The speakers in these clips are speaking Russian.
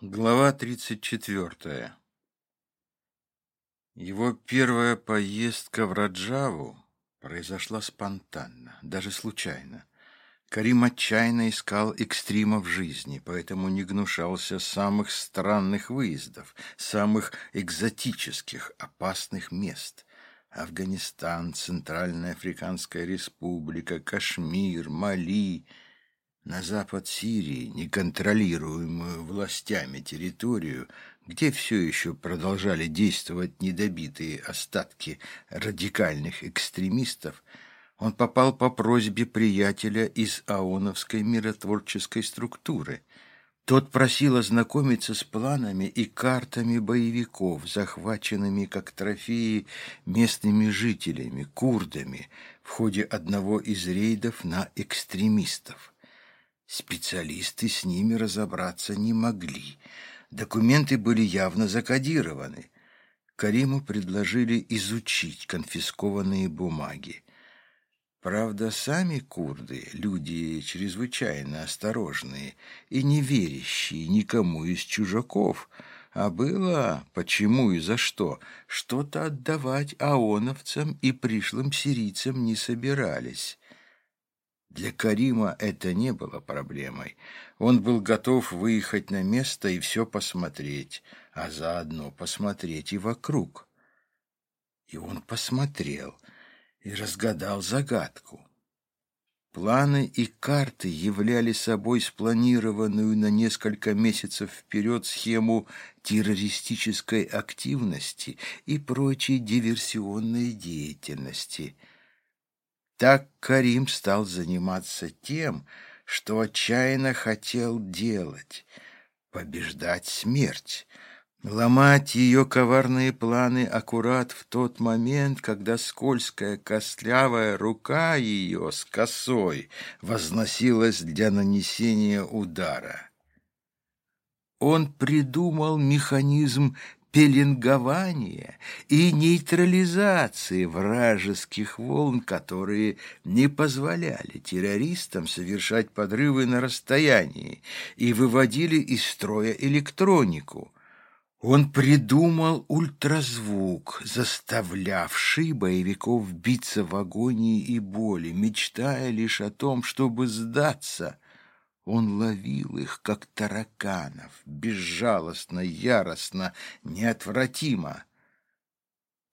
Глава 34. Его первая поездка в Раджаву произошла спонтанно, даже случайно. Карим отчаянно искал экстрима в жизни, поэтому не гнушался самых странных выездов, самых экзотических, опасных мест. Афганистан, Центральная Африканская Республика, Кашмир, Мали — на запад Сирии, неконтролируемую властями территорию, где все еще продолжали действовать недобитые остатки радикальных экстремистов, он попал по просьбе приятеля из АОНовской миротворческой структуры. Тот просил ознакомиться с планами и картами боевиков, захваченными как трофеи местными жителями, курдами, в ходе одного из рейдов на экстремистов. Специалисты с ними разобраться не могли. Документы были явно закодированы. Кариму предложили изучить конфискованные бумаги. Правда, сами курды — люди чрезвычайно осторожные и не верящие никому из чужаков, а было, почему и за что, что-то отдавать аоновцам и пришлым сирийцам не собирались. Для Карима это не было проблемой. Он был готов выехать на место и все посмотреть, а заодно посмотреть и вокруг. И он посмотрел и разгадал загадку. Планы и карты являли собой спланированную на несколько месяцев вперед схему террористической активности и прочей диверсионной деятельности – так Карим стал заниматься тем, что отчаянно хотел делать — побеждать смерть, ломать ее коварные планы аккурат в тот момент, когда скользкая костлявая рука ее с косой возносилась для нанесения удара. Он придумал механизм пеленгования и нейтрализации вражеских волн, которые не позволяли террористам совершать подрывы на расстоянии и выводили из строя электронику. Он придумал ультразвук, заставлявший боевиков биться в агонии и боли, мечтая лишь о том, чтобы сдаться – он ловил их, как тараканов, безжалостно, яростно, неотвратимо.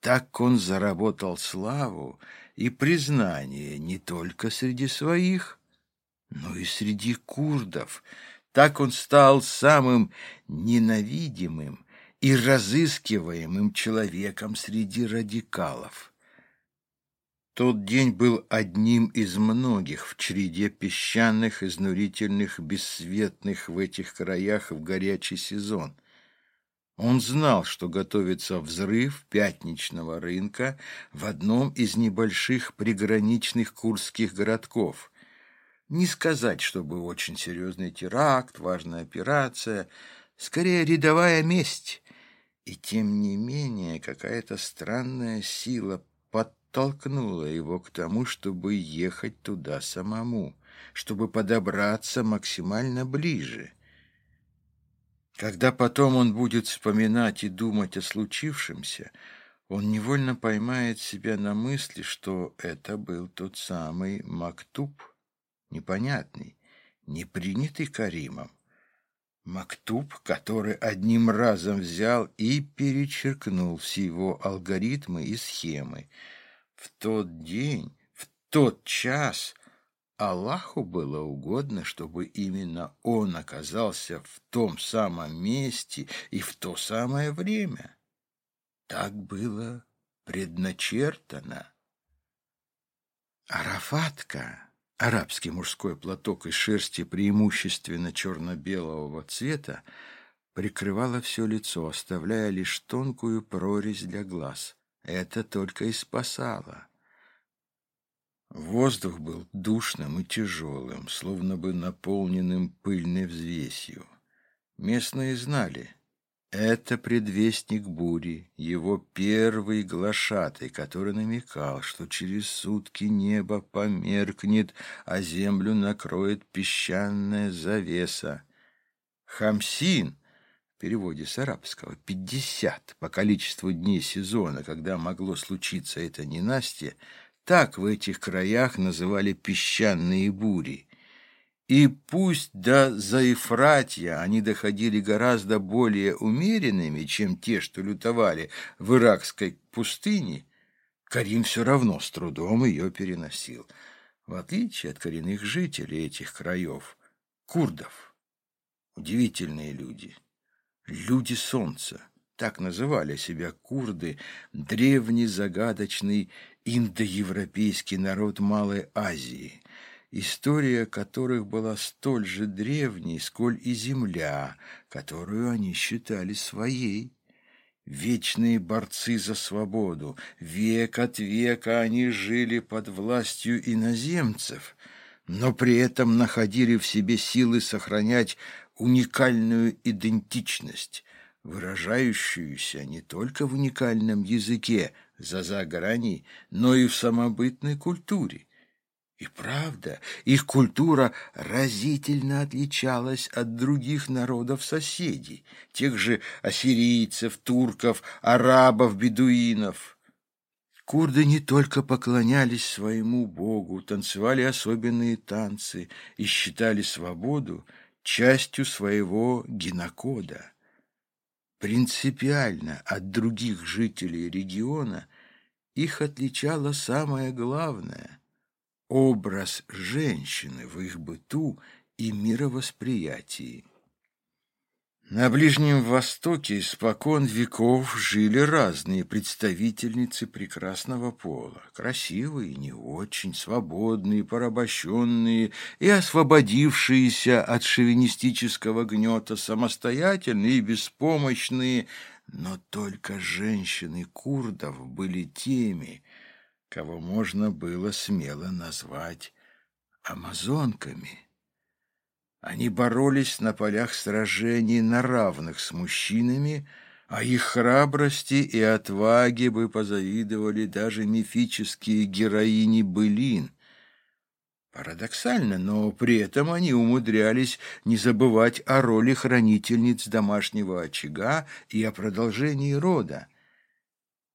Так он заработал славу и признание не только среди своих, но и среди курдов. Так он стал самым ненавидимым и разыскиваемым человеком среди радикалов. Тот день был одним из многих в череде песчаных, изнурительных, бесцветных в этих краях в горячий сезон. Он знал, что готовится взрыв пятничного рынка в одном из небольших приграничных курских городков. Не сказать, чтобы очень серьезный теракт, важная операция, скорее рядовая месть. И тем не менее какая-то странная сила толкнуло его к тому, чтобы ехать туда самому, чтобы подобраться максимально ближе. Когда потом он будет вспоминать и думать о случившемся, он невольно поймает себя на мысли, что это был тот самый Мактуб, непонятный, не принятый Каримом. Мактуб, который одним разом взял и перечеркнул все его алгоритмы и схемы, в тот день, в тот час Аллаху было угодно, чтобы именно он оказался в том самом месте и в то самое время. Так было предначертано. Арафатка, арабский мужской платок из шерсти преимущественно черно-белого цвета, прикрывала все лицо, оставляя лишь тонкую прорезь для глаз. Это только и спасало. Воздух был душным и тяжелым, словно бы наполненным пыльной взвесью. Местные знали. Это предвестник бури, его первый глашатый, который намекал, что через сутки небо померкнет, а землю накроет песчаная завеса. Хамсин, переводе с арабского, пятьдесят по количеству дней сезона, когда могло случиться это ненастье, так в этих краях называли песчаные бури. И пусть до Заифратья они доходили гораздо более умеренными, чем те, что лютовали в иракской пустыне, Карим все равно с трудом ее переносил, в отличие от коренных жителей этих краев, курдов. Удивительные люди. Люди солнца. Так называли себя курды, древний загадочный индоевропейский народ Малой Азии, история которых была столь же древней, сколь и земля, которую они считали своей. Вечные борцы за свободу, век от века они жили под властью иноземцев, но при этом находили в себе силы сохранять уникальную идентичность, выражающуюся не только в уникальном языке за-за-грани, но и в самобытной культуре. И правда, их культура разительно отличалась от других народов-соседей, тех же ассирийцев, турков, арабов, бедуинов. Курды не только поклонялись своему богу, танцевали особенные танцы и считали свободу частью своего генокода. Принципиально от других жителей региона их отличало самое главное – образ женщины в их быту и мировосприятии. На Ближнем Востоке испокон веков жили разные представительницы прекрасного пола, красивые, не очень, свободные, порабощенные и освободившиеся от шовинистического гнета, самостоятельные и беспомощные, но только женщины курдов были теми, кого можно было смело назвать амазонками. Они боролись на полях сражений на равных с мужчинами, а их храбрости и отваге бы позавидовали даже мифические героини былин. Парадоксально, но при этом они умудрялись не забывать о роли хранительниц домашнего очага и о продолжении рода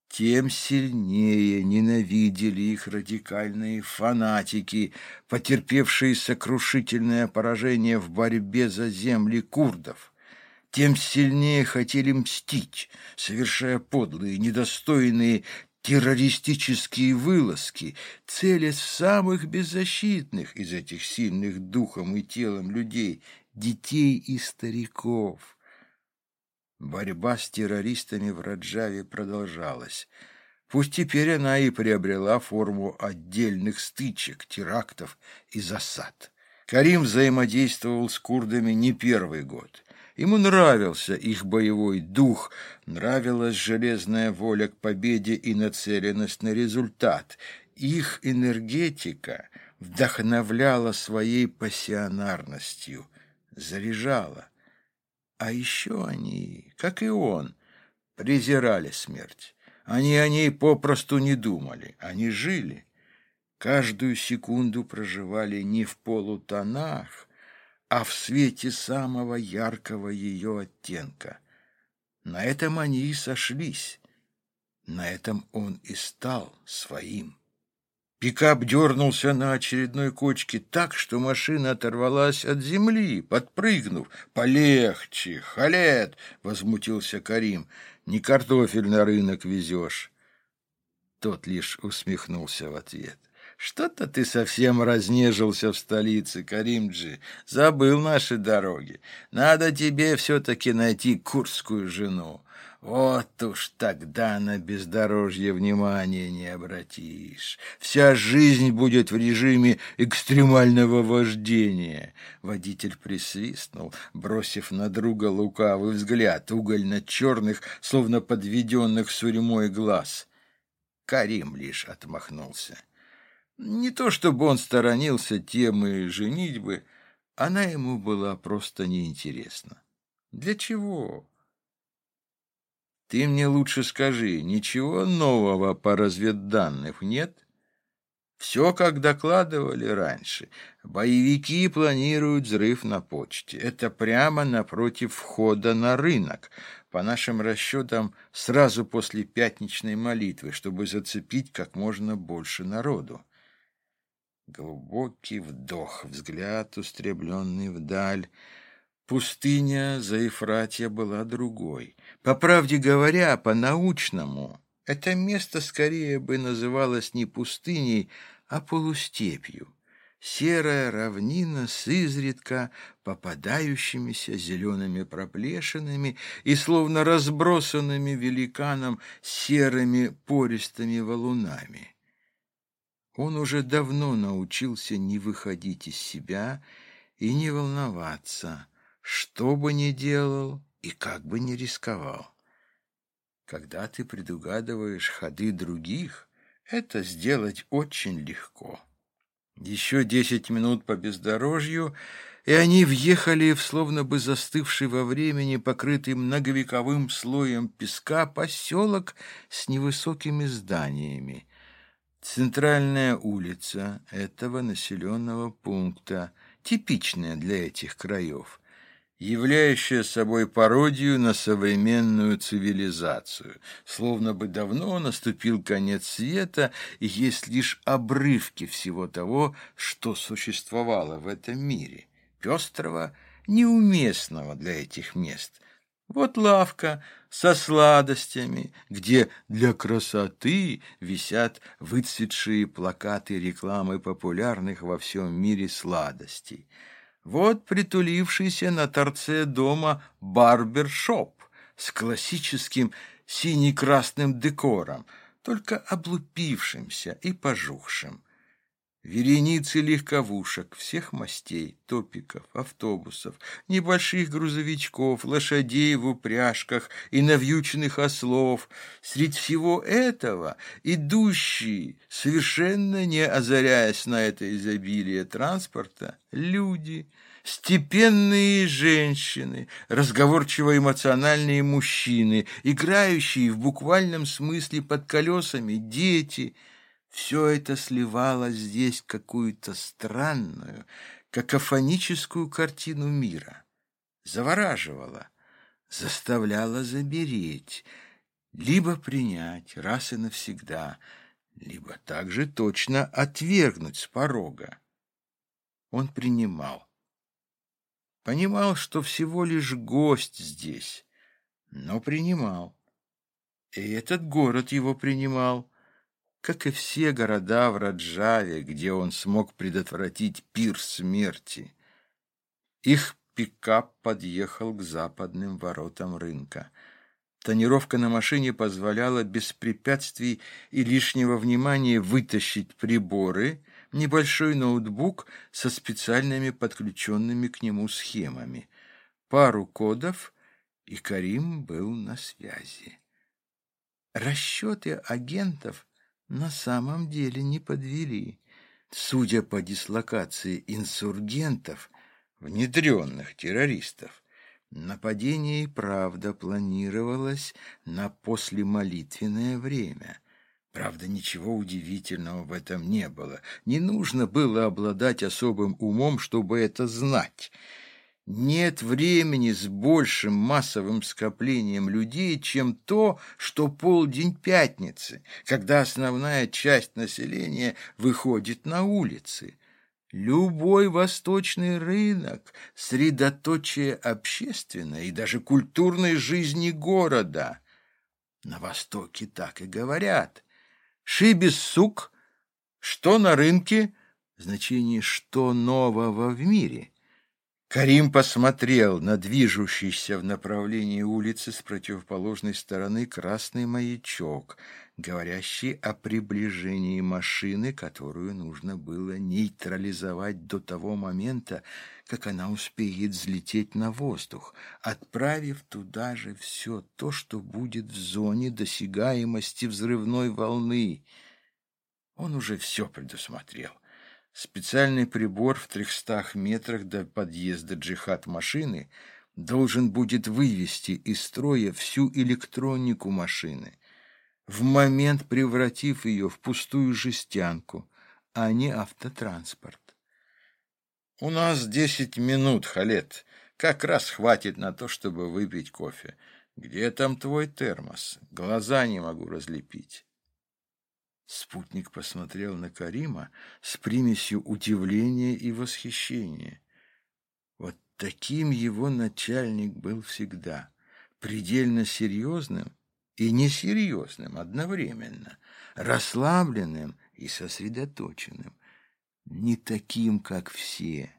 тем сильнее ненавидели их радикальные фанатики, потерпевшие сокрушительное поражение в борьбе за земли курдов. Тем сильнее хотели мстить, совершая подлые, недостойные террористические вылазки, в самых беззащитных из этих сильных духом и телом людей, детей и стариков. Борьба с террористами в Раджаве продолжалась. Пусть теперь она и приобрела форму отдельных стычек, терактов и засад. Карим взаимодействовал с курдами не первый год. Ему нравился их боевой дух, нравилась железная воля к победе и нацеленность на результат. Их энергетика вдохновляла своей пассионарностью, заряжала. А еще они, как и он, презирали смерть. Они о ней попросту не думали, они жили. Каждую секунду проживали не в полутонах, а в свете самого яркого ее оттенка. На этом они и сошлись, на этом он и стал своим. Пикап дернулся на очередной кочке так, что машина оторвалась от земли, подпрыгнув. «Полегче, халет!» — возмутился Карим. «Не картофель на рынок везешь». Тот лишь усмехнулся в ответ. «Что-то ты совсем разнежился в столице, Каримджи. Забыл наши дороги. Надо тебе все-таки найти курскую жену. Вот уж тогда на бездорожье внимания не обратишь. Вся жизнь будет в режиме экстремального вождения. Водитель присвистнул, бросив на друга лукавый взгляд, угольно-черных, словно подведенных сурьмой глаз. Карим лишь отмахнулся. Не то чтобы он сторонился темы женитьбы, она ему была просто неинтересна. Для чего? Ты мне лучше скажи, ничего нового по разведданных нет? Все, как докладывали раньше. Боевики планируют взрыв на почте. Это прямо напротив входа на рынок. По нашим расчетам, сразу после пятничной молитвы, чтобы зацепить как можно больше народу. Глубокий вдох, взгляд, устремленный вдаль. Пустыня за Ефратья была другой. По правде говоря, по-научному, это место скорее бы называлось не пустыней, а полустепью. Серая равнина с изредка попадающимися зелеными проплешинами и словно разбросанными великаном серыми пористыми валунами. Он уже давно научился не выходить из себя и не волноваться, что бы ни делал и как бы ни рисковал. Когда ты предугадываешь ходы других, это сделать очень легко. Еще десять минут по бездорожью, и они въехали в словно бы застывший во времени, покрытый многовековым слоем песка, поселок с невысокими зданиями. Центральная улица этого населенного пункта, типичная для этих краев, являющая собой пародию на современную цивилизацию, словно бы давно наступил конец света, и есть лишь обрывки всего того, что существовало в этом мире, пестрого, неуместного для этих мест – вот лавка со сладостями, где для красоты висят выцветшие плакаты рекламы популярных во всем мире сладостей. Вот притулившийся на торце дома барбершоп с классическим сине-красным декором, только облупившимся и пожухшим. Вереницы легковушек всех мастей, топиков, автобусов, небольших грузовичков, лошадей в упряжках и навьюченных ослов. Средь всего этого идущие, совершенно не озаряясь на это изобилие транспорта, люди, степенные женщины, разговорчиво-эмоциональные мужчины, играющие в буквальном смысле под колесами дети – все это сливало здесь какую-то странную, какофоническую картину мира, завораживало, заставляло забереть, либо принять раз и навсегда, либо также точно отвергнуть с порога. Он принимал. Понимал, что всего лишь гость здесь, но принимал. И этот город его принимал, как и все города в Раджаве, где он смог предотвратить пир смерти. Их пикап подъехал к западным воротам рынка. Тонировка на машине позволяла без препятствий и лишнего внимания вытащить приборы, небольшой ноутбук со специальными подключенными к нему схемами, пару кодов, и Карим был на связи. Расчеты агентов на самом деле не подвели. Судя по дислокации инсургентов, внедренных террористов, нападение и правда планировалось на послемолитвенное время. Правда, ничего удивительного в этом не было. Не нужно было обладать особым умом, чтобы это знать. Нет времени с большим массовым скоплением людей, чем то, что полдень пятницы, когда основная часть населения выходит на улицы. Любой восточный рынок – средоточие общественной и даже культурной жизни города. На Востоке так и говорят. Шибис сук, что на рынке, значение «что нового в мире». Карим посмотрел на движущийся в направлении улицы с противоположной стороны красный маячок, говорящий о приближении машины, которую нужно было нейтрализовать до того момента, как она успеет взлететь на воздух, отправив туда же все то, что будет в зоне досягаемости взрывной волны. Он уже все предусмотрел. Специальный прибор в трехстах метрах до подъезда джихад машины должен будет вывести из строя всю электронику машины, в момент превратив ее в пустую жестянку, а не автотранспорт. «У нас десять минут, Халет. Как раз хватит на то, чтобы выпить кофе. Где там твой термос? Глаза не могу разлепить». Спутник посмотрел на Карима с примесью удивления и восхищения. Вот таким его начальник был всегда, предельно серьезным и несерьезным одновременно, расслабленным и сосредоточенным не таким, как все.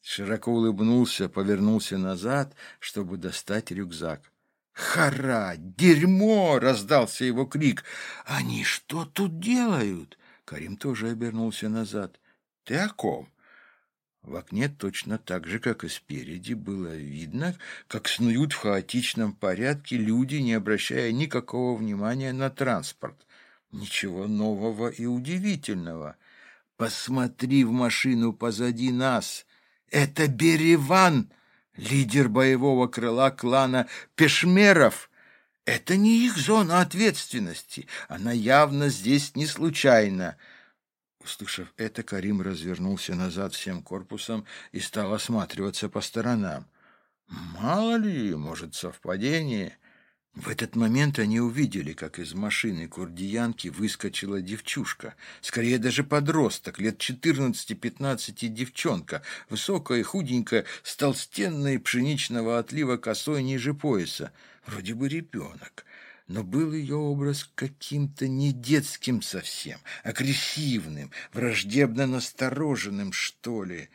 Широко улыбнулся, повернулся назад, чтобы достать рюкзак. «Хара! Дерьмо!» — раздался его крик. «Они что тут делают?» Карим тоже обернулся назад. «Ты о ком?» В окне точно так же, как и спереди, было видно, как снуют в хаотичном порядке люди, не обращая никакого внимания на транспорт. Ничего нового и удивительного. Посмотри в машину позади нас. Это Береван, лидер боевого крыла клана Пешмеров. Это не их зона ответственности. Она явно здесь не случайно. Услышав это, Карим развернулся назад всем корпусом и стал осматриваться по сторонам. Мало ли, может, совпадение. В этот момент они увидели, как из машины курдиянки выскочила девчушка, скорее даже подросток, лет 14-15 девчонка, высокая худенькая, с толстенной пшеничного отлива косой ниже пояса, вроде бы ребенок. Но был ее образ каким-то не детским совсем, агрессивным, враждебно настороженным, что ли.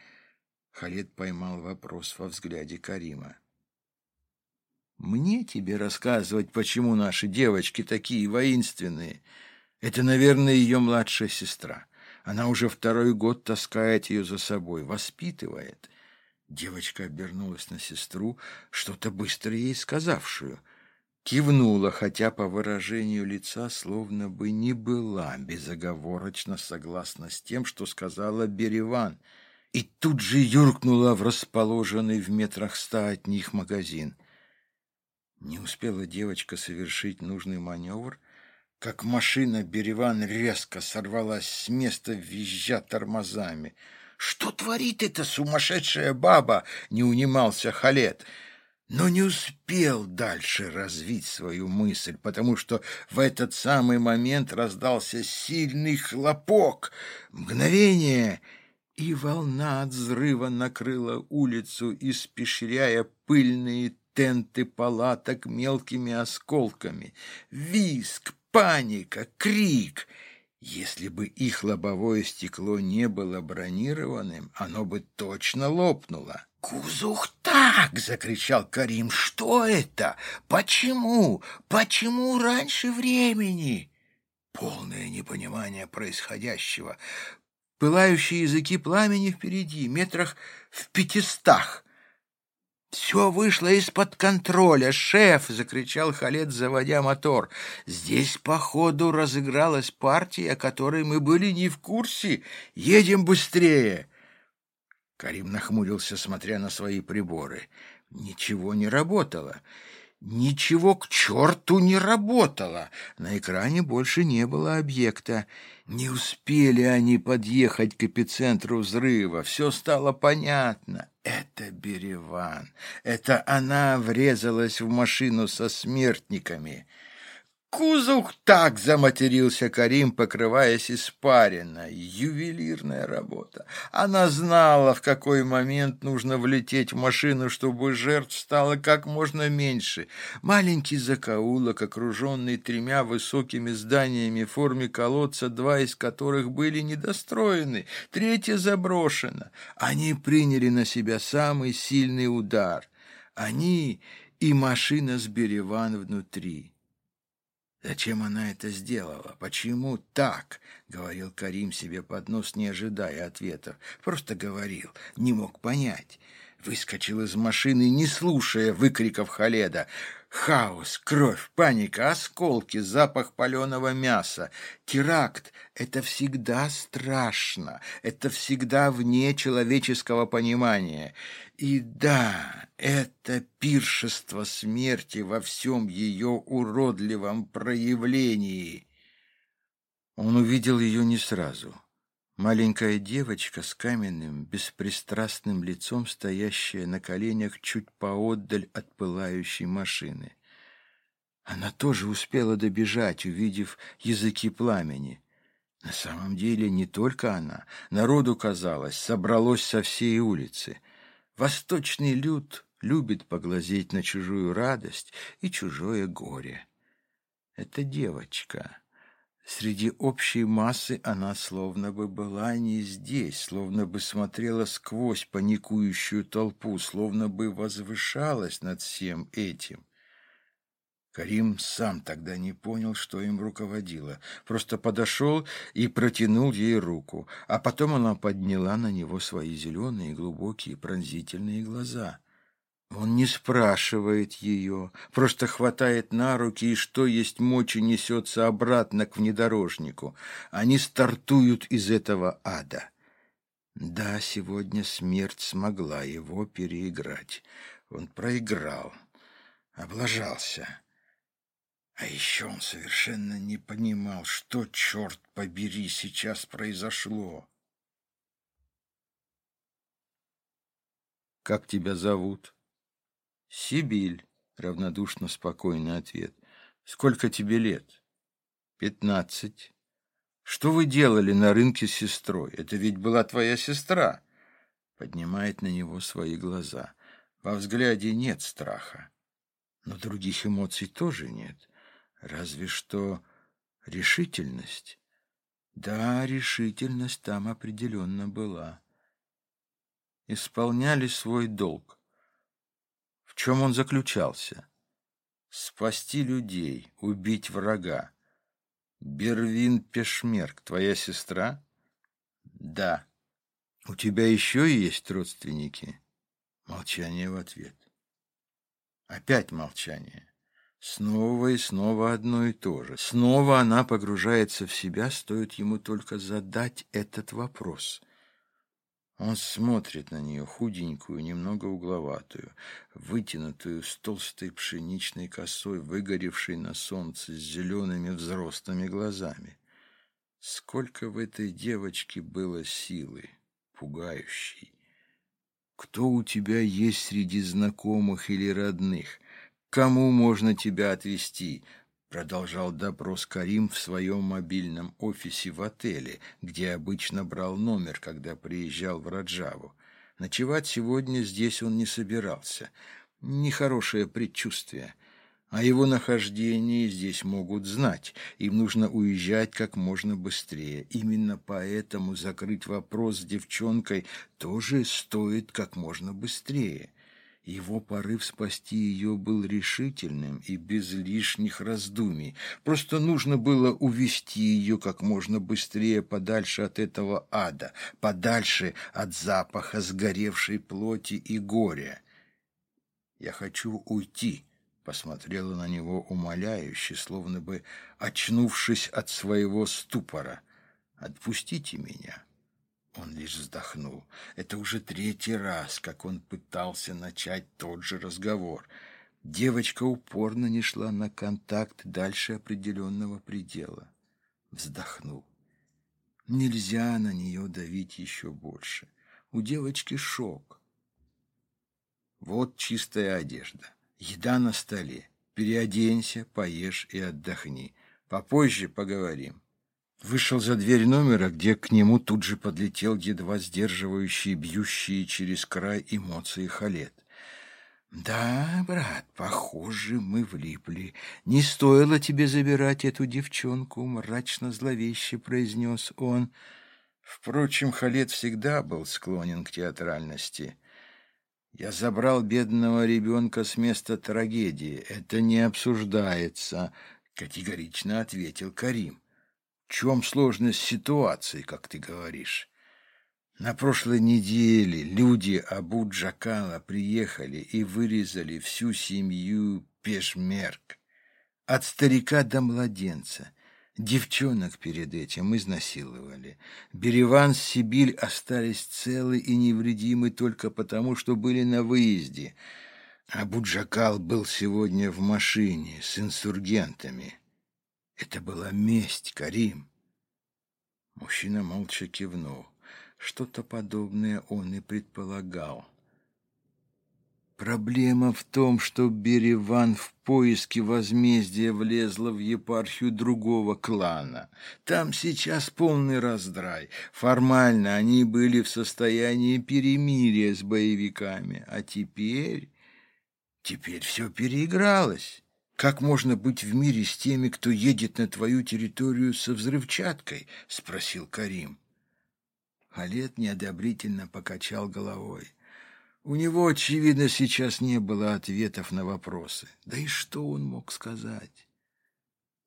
Халид поймал вопрос во взгляде Карима. Мне тебе рассказывать, почему наши девочки такие воинственные. Это, наверное, ее младшая сестра. Она уже второй год таскает ее за собой, воспитывает. Девочка обернулась на сестру, что-то быстро ей сказавшую. Кивнула, хотя по выражению лица словно бы не была безоговорочно согласна с тем, что сказала Береван, и тут же юркнула в расположенный в метрах ста от них магазин — не успела девочка совершить нужный маневр, как машина Береван резко сорвалась с места, визжа тормозами. «Что творит эта сумасшедшая баба?» — не унимался Халет. Но не успел дальше развить свою мысль, потому что в этот самый момент раздался сильный хлопок. Мгновение — и волна от взрыва накрыла улицу, испещряя пыльные тенты палаток мелкими осколками. Виск, паника, крик. Если бы их лобовое стекло не было бронированным, оно бы точно лопнуло. «Кузух так!» — закричал Карим. «Что это? Почему? Почему раньше времени?» Полное непонимание происходящего. Пылающие языки пламени впереди, метрах в пятистах. «Все вышло из-под контроля, шеф!» — закричал Халет, заводя мотор. «Здесь, походу, разыгралась партия, о которой мы были не в курсе. Едем быстрее!» Карим нахмурился, смотря на свои приборы. Ничего не работало. Ничего к черту не работало. На экране больше не было объекта. Не успели они подъехать к эпицентру взрыва. Все стало понятно. Это Береван. Это она врезалась в машину со смертниками. Кузух так заматерился Карим, покрываясь испаренно. Ювелирная работа. Она знала, в какой момент нужно влететь в машину, чтобы жертв стало как можно меньше. Маленький закоулок, окруженный тремя высокими зданиями в форме колодца, два из которых были недостроены, третье заброшено. Они приняли на себя самый сильный удар. Они и машина с Береван внутри. «Зачем она это сделала? Почему так?» — говорил Карим себе под нос, не ожидая ответов. Просто говорил, не мог понять. Выскочил из машины, не слушая выкриков Халеда. Хаос, кровь, паника, осколки, запах паленого мяса. Теракт — это всегда страшно, это всегда вне человеческого понимания. И да, это пиршество смерти во всем ее уродливом проявлении. Он увидел ее не сразу. Маленькая девочка с каменным, беспристрастным лицом, стоящая на коленях чуть поотдаль от пылающей машины. Она тоже успела добежать, увидев языки пламени. На самом деле не только она. Народу, казалось, собралось со всей улицы. Восточный люд любит поглазеть на чужую радость и чужое горе. Это девочка. Среди общей массы она словно бы была не здесь, словно бы смотрела сквозь паникующую толпу, словно бы возвышалась над всем этим. Карим сам тогда не понял, что им руководило. Просто подошел и протянул ей руку, а потом она подняла на него свои зеленые, глубокие, пронзительные глаза. Он не спрашивает ее, просто хватает на руки и что есть мочи несется обратно к внедорожнику. Они стартуют из этого ада. Да, сегодня смерть смогла его переиграть. Он проиграл, облажался. А еще он совершенно не понимал, что, черт побери, сейчас произошло. «Как тебя зовут?» «Сибиль», — равнодушно спокойный ответ. «Сколько тебе лет?» «Пятнадцать». «Что вы делали на рынке с сестрой? Это ведь была твоя сестра!» Поднимает на него свои глаза. Во взгляде нет страха. Но других эмоций тоже нет. Разве что решительность. Да, решительность там определенно была. Исполняли свой долг чем он заключался? Спасти людей, убить врага. Бервин Пешмерк, твоя сестра? Да. У тебя еще есть родственники? Молчание в ответ. Опять молчание. Снова и снова одно и то же. Снова она погружается в себя, стоит ему только задать этот вопрос. Он смотрит на нее, худенькую, немного угловатую, вытянутую с толстой пшеничной косой, выгоревшей на солнце с зелеными взрослыми глазами. Сколько в этой девочке было силы, пугающей. Кто у тебя есть среди знакомых или родных? Кому можно тебя отвезти? Продолжал допрос Карим в своем мобильном офисе в отеле, где обычно брал номер, когда приезжал в Раджаву. Ночевать сегодня здесь он не собирался. Нехорошее предчувствие. О его нахождении здесь могут знать. Им нужно уезжать как можно быстрее. Именно поэтому закрыть вопрос с девчонкой тоже стоит как можно быстрее. Его порыв спасти ее был решительным и без лишних раздумий. Просто нужно было увести ее как можно быстрее подальше от этого ада, подальше от запаха сгоревшей плоти и горя. «Я хочу уйти», — посмотрела на него умоляюще, словно бы очнувшись от своего ступора. «Отпустите меня». Он лишь вздохнул. Это уже третий раз, как он пытался начать тот же разговор. Девочка упорно не шла на контакт дальше определенного предела. Вздохнул. Нельзя на нее давить еще больше. У девочки шок. Вот чистая одежда. Еда на столе. Переоденься, поешь и отдохни. Попозже поговорим. Вышел за дверь номера, где к нему тут же подлетел едва сдерживающий бьющие через край эмоции Халет. «Да, брат, похоже, мы влипли. Не стоило тебе забирать эту девчонку», — мрачно-зловеще произнес он. Впрочем, Халет всегда был склонен к театральности. «Я забрал бедного ребенка с места трагедии. Это не обсуждается», — категорично ответил Карим. Чем сложность ситуации, как ты говоришь? На прошлой неделе люди Абу Джакала приехали и вырезали всю семью Пешмерк. От старика до младенца. Девчонок перед этим изнасиловали. Береван с Сибиль остались целы и невредимы только потому, что были на выезде. Абу Джакал был сегодня в машине с инсургентами. Это была месть, Карим. Мужчина молча кивнул. Что-то подобное он и предполагал. Проблема в том, что Береван в поиске возмездия влезла в епархию другого клана. Там сейчас полный раздрай. Формально они были в состоянии перемирия с боевиками, а теперь... Теперь все переигралось. Как можно быть в мире с теми, кто едет на твою территорию со взрывчаткой? — спросил Карим. Халет неодобрительно покачал головой. У него, очевидно, сейчас не было ответов на вопросы. Да и что он мог сказать?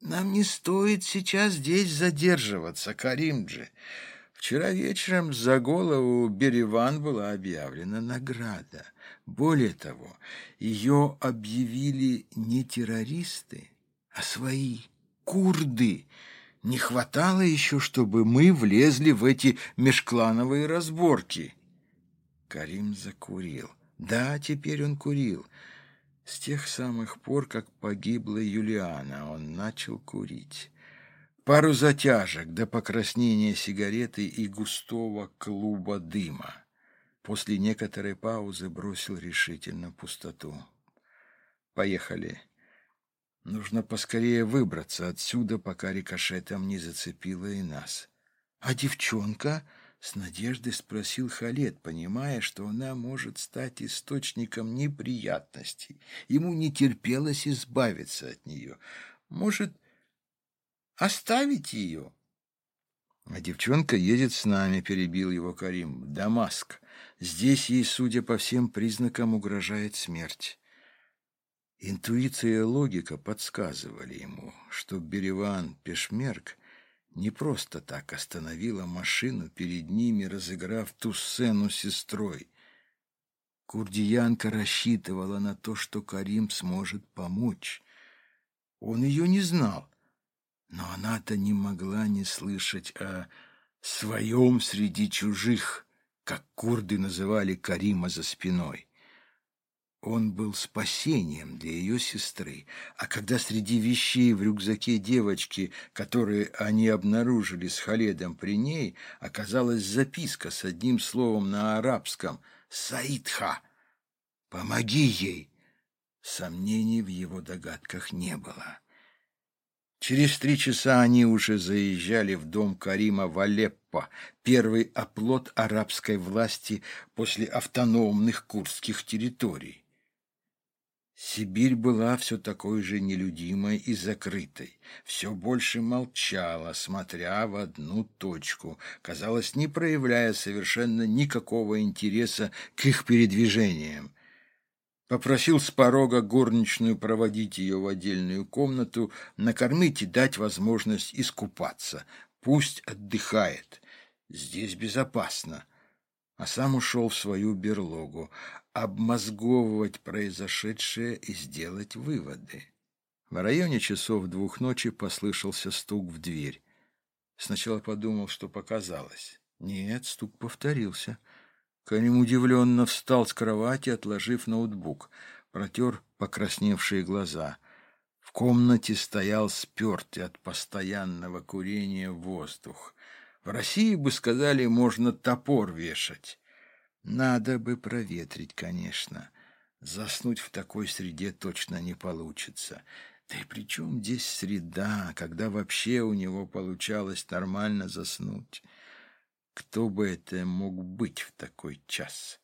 Нам не стоит сейчас здесь задерживаться, Каримджи. Вчера вечером за голову Береван была объявлена награда. Более того, ее объявили не террористы, а свои курды. Не хватало еще, чтобы мы влезли в эти межклановые разборки. Карим закурил. Да, теперь он курил. С тех самых пор, как погибла Юлиана, он начал курить. Пару затяжек до покраснения сигареты и густого клуба дыма. После некоторой паузы бросил решительно пустоту. «Поехали. Нужно поскорее выбраться отсюда, пока рикошетом не зацепило и нас». «А девчонка?» С надеждой спросил Халет, понимая, что она может стать источником неприятностей. Ему не терпелось избавиться от нее. Может, оставить ее? А девчонка едет с нами, перебил его Карим, Дамаск. Здесь ей, судя по всем признакам, угрожает смерть. Интуиция и логика подсказывали ему, что Береван Пешмерк не просто так остановила машину перед ними, разыграв ту сцену с сестрой. Курдиянка рассчитывала на то, что Карим сможет помочь. Он ее не знал, но она-то не могла не слышать о своем среди чужих, как курды называли Карима за спиной. Он был спасением для ее сестры, а когда среди вещей в рюкзаке девочки, которые они обнаружили с Халедом при ней, оказалась записка с одним словом на арабском «Саидха! Помоги ей!» Сомнений в его догадках не было. Через три часа они уже заезжали в дом Карима в Алеппо, первый оплот арабской власти после автономных курдских территорий. Сибирь была все такой же нелюдимой и закрытой, все больше молчала, смотря в одну точку, казалось, не проявляя совершенно никакого интереса к их передвижениям. Попросил с порога горничную проводить ее в отдельную комнату, накормить и дать возможность искупаться. Пусть отдыхает. Здесь безопасно. А сам ушел в свою берлогу, обмозговывать произошедшее и сделать выводы. В районе часов двух ночи послышался стук в дверь. Сначала подумал, что показалось. Нет, стук повторился. Карим удивленно встал с кровати, отложив ноутбук, протер покрасневшие глаза. В комнате стоял спертый от постоянного курения воздух. В России бы сказали, можно топор вешать. Надо бы проветрить, конечно. Заснуть в такой среде точно не получится. Да и при чем здесь среда, когда вообще у него получалось нормально заснуть? Кто бы это мог быть в такой час?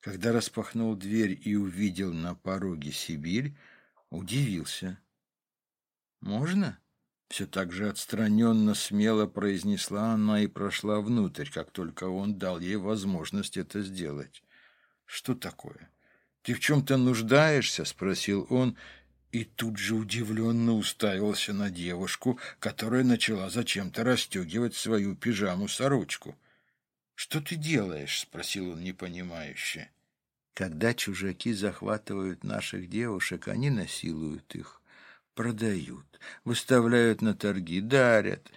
Когда распахнул дверь и увидел на пороге Сибирь, удивился. «Можно?» Все так же отстраненно, смело произнесла она и прошла внутрь, как только он дал ей возможность это сделать. «Что такое? Ты в чем-то нуждаешься?» — спросил он, и тут же удивленно уставился на девушку, которая начала зачем-то расстегивать свою пижаму-сорочку. «Что ты делаешь?» — спросил он непонимающе. «Когда чужаки захватывают наших девушек, они насилуют их продают, выставляют на торги, дарят.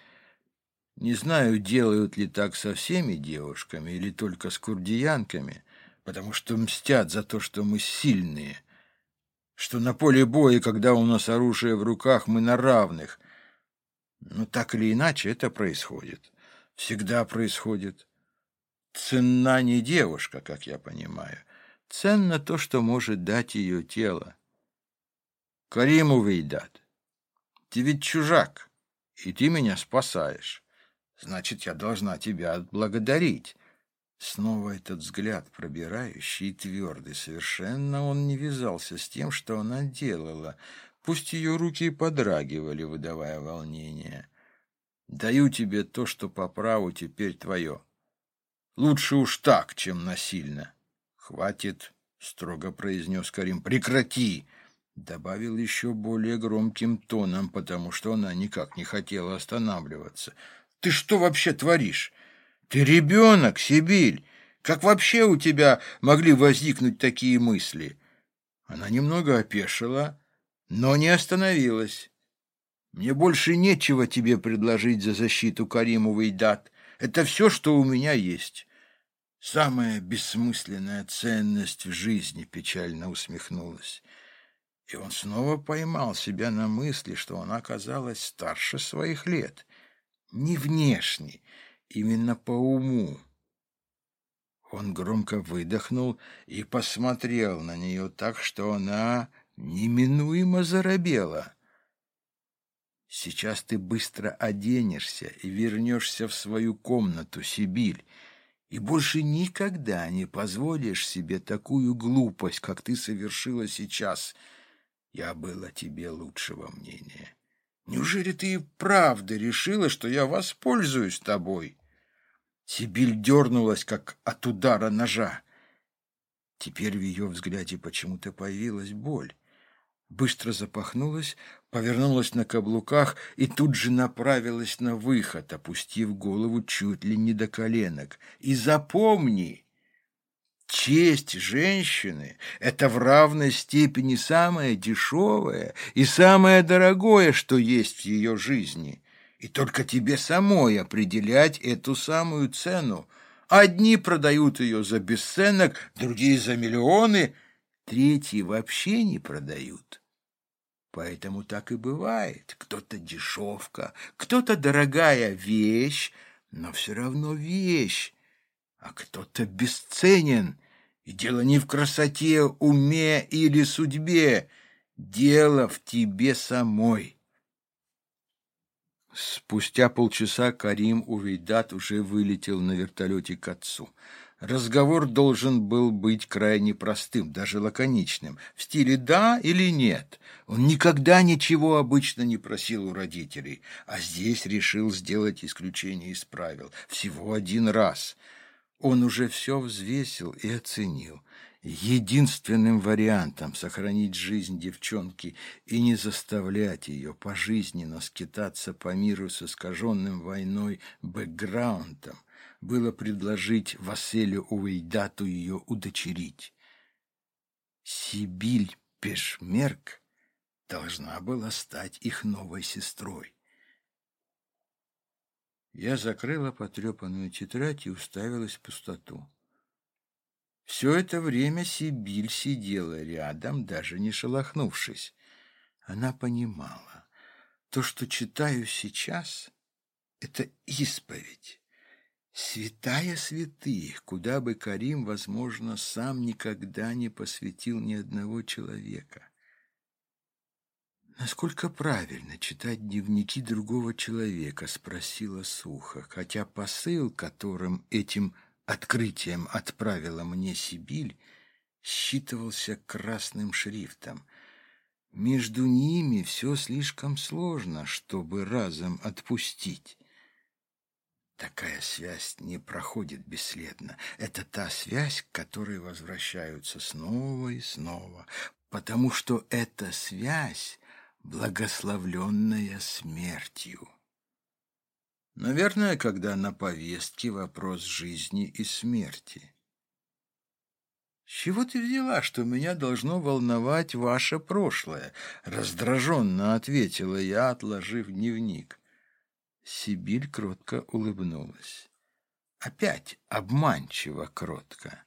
Не знаю, делают ли так со всеми девушками или только с курдиянками, потому что мстят за то, что мы сильные, что на поле боя, когда у нас оружие в руках, мы на равных. Но так или иначе это происходит. Всегда происходит. Ценна не девушка, как я понимаю. Ценно то, что может дать ее тело. Кариму Вейдат, ты ведь чужак, и ты меня спасаешь. Значит, я должна тебя отблагодарить. Снова этот взгляд пробирающий и твердый. Совершенно он не вязался с тем, что она делала. Пусть ее руки и подрагивали, выдавая волнение. Даю тебе то, что по праву теперь твое. Лучше уж так, чем насильно. Хватит, строго произнес Карим. Прекрати! Добавил еще более громким тоном, потому что она никак не хотела останавливаться. Ты что вообще творишь? Ты ребенок, Сибиль. Как вообще у тебя могли возникнуть такие мысли? Она немного опешила, но не остановилась. Мне больше нечего тебе предложить за защиту Каримовой дат. Это все, что у меня есть. Самая бессмысленная ценность в жизни печально усмехнулась. И он снова поймал себя на мысли, что она оказалась старше своих лет. Не внешне, именно по уму. Он громко выдохнул и посмотрел на нее так, что она неминуемо заробела. «Сейчас ты быстро оденешься и вернешься в свою комнату, Сибиль, и больше никогда не позволишь себе такую глупость, как ты совершила сейчас. Я был тебе лучшего мнения. Неужели ты и правда решила, что я воспользуюсь тобой?» Сибиль дернулась, как от удара ножа. Теперь в ее взгляде почему-то появилась боль быстро запахнулась, повернулась на каблуках и тут же направилась на выход, опустив голову чуть ли не до коленок. И запомни, честь женщины — это в равной степени самое дешевое и самое дорогое, что есть в ее жизни. И только тебе самой определять эту самую цену. Одни продают ее за бесценок, другие за миллионы — третьи вообще не продают. Поэтому так и бывает. Кто-то дешевка, кто-то дорогая вещь, но все равно вещь, а кто-то бесценен. И дело не в красоте, уме или судьбе, дело в тебе самой. Спустя полчаса Карим Увейдат уже вылетел на вертолете к отцу. Разговор должен был быть крайне простым, даже лаконичным, в стиле «да» или «нет». Он никогда ничего обычно не просил у родителей, а здесь решил сделать исключение из правил. Всего один раз. Он уже все взвесил и оценил. Единственным вариантом сохранить жизнь девчонки и не заставлять ее пожизненно скитаться по миру с искаженным войной бэкграундом было предложить Василию Уэйдату ее удочерить. Сибиль Пешмерк должна была стать их новой сестрой. Я закрыла потрепанную тетрадь и уставилась в пустоту. Все это время Сибиль сидела рядом, даже не шелохнувшись. Она понимала, то, что читаю сейчас, — это исповедь. Святая святых, куда бы Карим, возможно, сам никогда не посвятил ни одного человека. «Насколько правильно читать дневники другого человека?» — спросила сухо, хотя посыл, которым этим открытием отправила мне Сибиль, считывался красным шрифтом. Между ними все слишком сложно, чтобы разом отпустить. Такая связь не проходит бесследно. Это та связь, к которой возвращаются снова и снова, потому что эта связь, благословленная смертью. Наверное, когда на повестке вопрос жизни и смерти. «С чего ты взяла, что меня должно волновать ваше прошлое?» — раздраженно ответила я, отложив дневник. Сибирь кротко улыбнулась. Опять обманчиво кротко.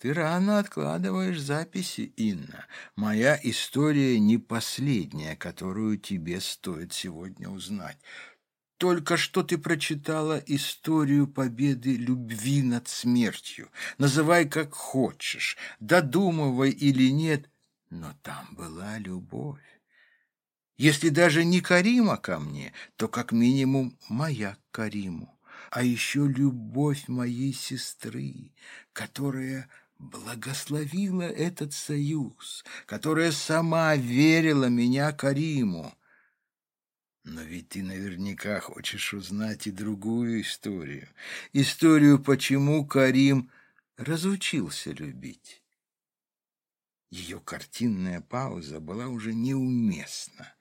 Ты рано откладываешь записи, Инна. Моя история не последняя, которую тебе стоит сегодня узнать. Только что ты прочитала историю победы любви над смертью. Называй как хочешь, додумывай или нет, но там была любовь. Если даже не Карима ко мне, то как минимум моя к Кариму. А еще любовь моей сестры, которая благословила этот союз, которая сама верила меня Кариму. Но ведь ты наверняка хочешь узнать и другую историю. Историю, почему Карим разучился любить. Ее картинная пауза была уже неуместна.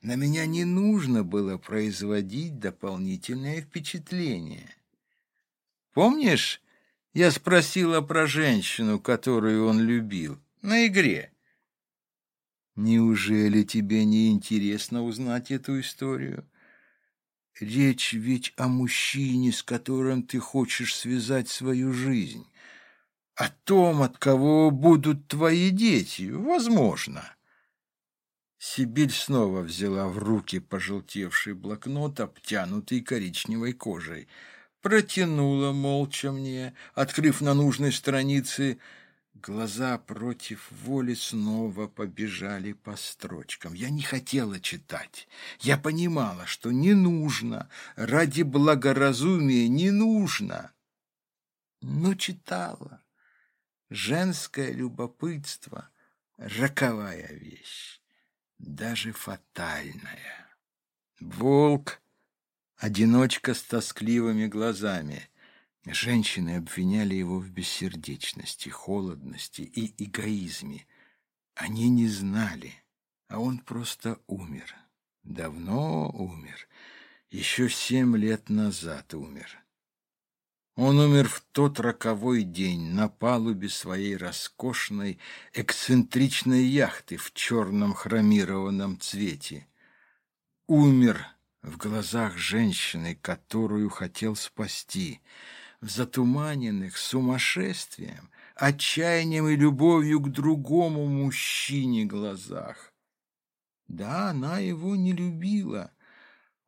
На меня не нужно было производить дополнительное впечатление. Помнишь, я спросила про женщину, которую он любил, на игре? Неужели тебе не интересно узнать эту историю? Речь ведь о мужчине, с которым ты хочешь связать свою жизнь. О том, от кого будут твои дети, возможно. Сибирь снова взяла в руки пожелтевший блокнот, обтянутый коричневой кожей. Протянула молча мне, открыв на нужной странице Глаза против воли снова побежали по строчкам. Я не хотела читать. Я понимала, что не нужно, ради благоразумия не нужно. Но читала. Женское любопытство — роковая вещь, даже фатальная. Волк — одиночка с тоскливыми глазами — Женщины обвиняли его в бессердечности, холодности и эгоизме. Они не знали, а он просто умер. Давно умер. Еще семь лет назад умер. Он умер в тот роковой день на палубе своей роскошной, эксцентричной яхты в черном хромированном цвете. Умер в глазах женщины, которую хотел спасти — в затуманенных сумасшествием, отчаянием и любовью к другому мужчине глазах. Да, она его не любила.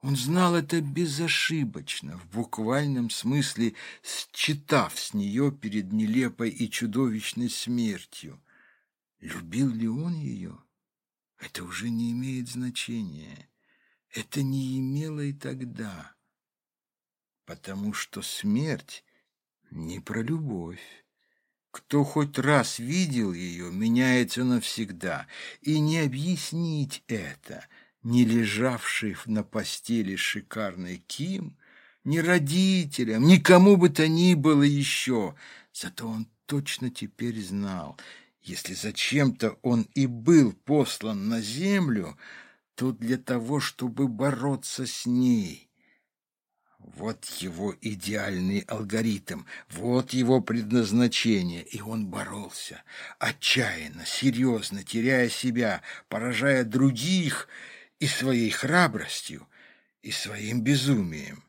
Он знал это безошибочно, в буквальном смысле считав с нее перед нелепой и чудовищной смертью. Любил ли он ее? Это уже не имеет значения. Это не имело и тогда потому что смерть не про любовь. Кто хоть раз видел ее, меняется навсегда, и не объяснить это, не лежавший на постели шикарный Ким, ни родителям, никому бы то ни было еще. Зато он точно теперь знал, если зачем-то он и был послан на землю, то для того, чтобы бороться с ней, вот его идеальный алгоритм, вот его предназначение. И он боролся, отчаянно, серьезно, теряя себя, поражая других и своей храбростью, и своим безумием.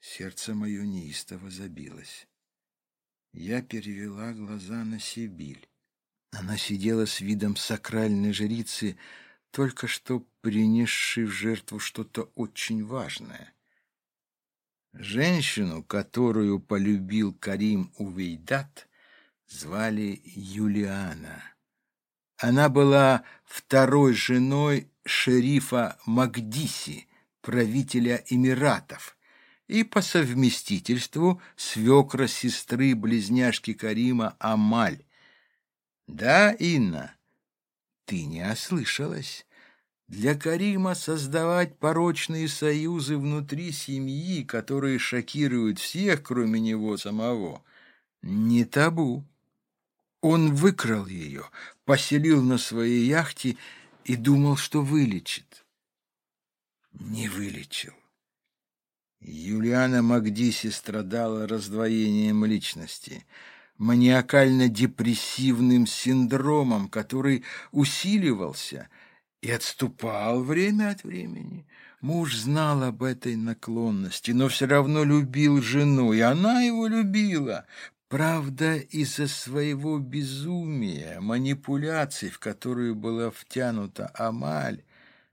Сердце мое неистово забилось. Я перевела глаза на Сибиль. Она сидела с видом сакральной жрицы, только что принесший в жертву что-то очень важное. Женщину, которую полюбил Карим Увейдат, звали Юлиана. Она была второй женой шерифа Магдиси, правителя Эмиратов, и по совместительству свекра сестры близняшки Карима Амаль. Да, Инна, ты не ослышалась. Для Карима создавать порочные союзы внутри семьи, которые шокируют всех, кроме него самого, не табу. Он выкрал ее, поселил на своей яхте и думал, что вылечит. Не вылечил. Юлиана Магдиси страдала раздвоением личности – маниакально-депрессивным синдромом, который усиливался и отступал время от времени. Муж знал об этой наклонности, но все равно любил жену, и она его любила. Правда, из-за своего безумия, манипуляций, в которую была втянута Амаль,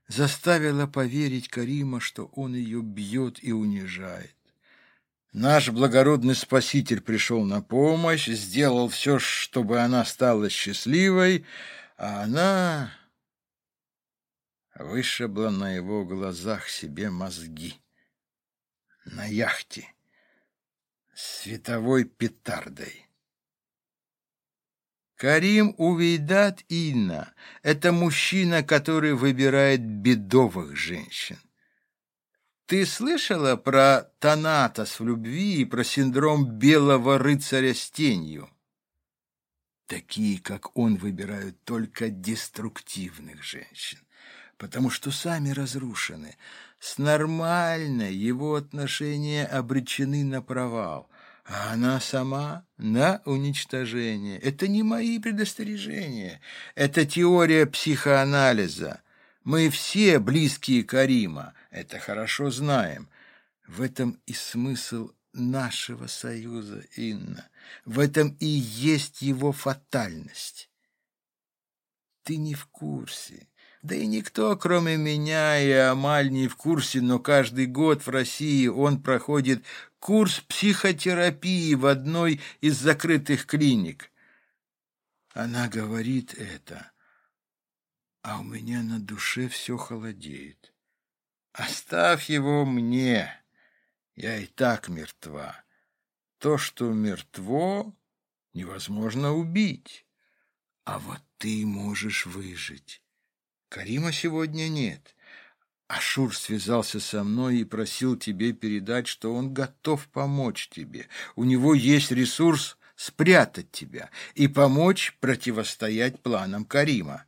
заставила поверить Карима, что он ее бьет и унижает. Наш благородный спаситель пришел на помощь, сделал все, чтобы она стала счастливой, а она вышибла на его глазах себе мозги. На яхте световой петардой. Карим Увейдат Инна – это мужчина, который выбирает бедовых женщин. Ты слышала про Танатос в любви и про синдром белого рыцаря с тенью? Такие, как он, выбирают только деструктивных женщин, потому что сами разрушены. С нормальной его отношения обречены на провал – а она сама на уничтожение. Это не мои предостережения, это теория психоанализа. Мы все близкие Карима, это хорошо знаем. В этом и смысл нашего союза, Инна. В этом и есть его фатальность. Ты не в курсе. Да и никто, кроме меня и Амаль, не в курсе, но каждый год в России он проходит курс психотерапии в одной из закрытых клиник. Она говорит это, а у меня на душе все холодеет. Оставь его мне, я и так мертва. То, что мертво, невозможно убить, а вот ты можешь выжить. Карима сегодня нет. Ашур связался со мной и просил тебе передать, что он готов помочь тебе. У него есть ресурс спрятать тебя и помочь противостоять планам Карима.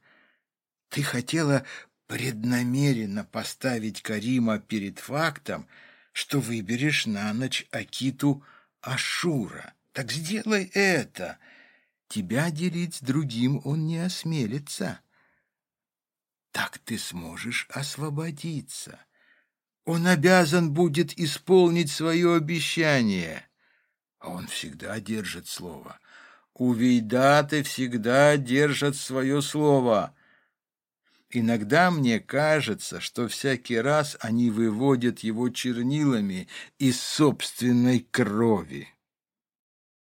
Ты хотела преднамеренно поставить Карима перед фактом, что выберешь на ночь Акиту Ашура. Так сделай это. Тебя делить с другим он не осмелится так ты сможешь освободиться. Он обязан будет исполнить свое обещание. А он всегда держит слово. У Вейдаты всегда держат свое слово. Иногда мне кажется, что всякий раз они выводят его чернилами из собственной крови.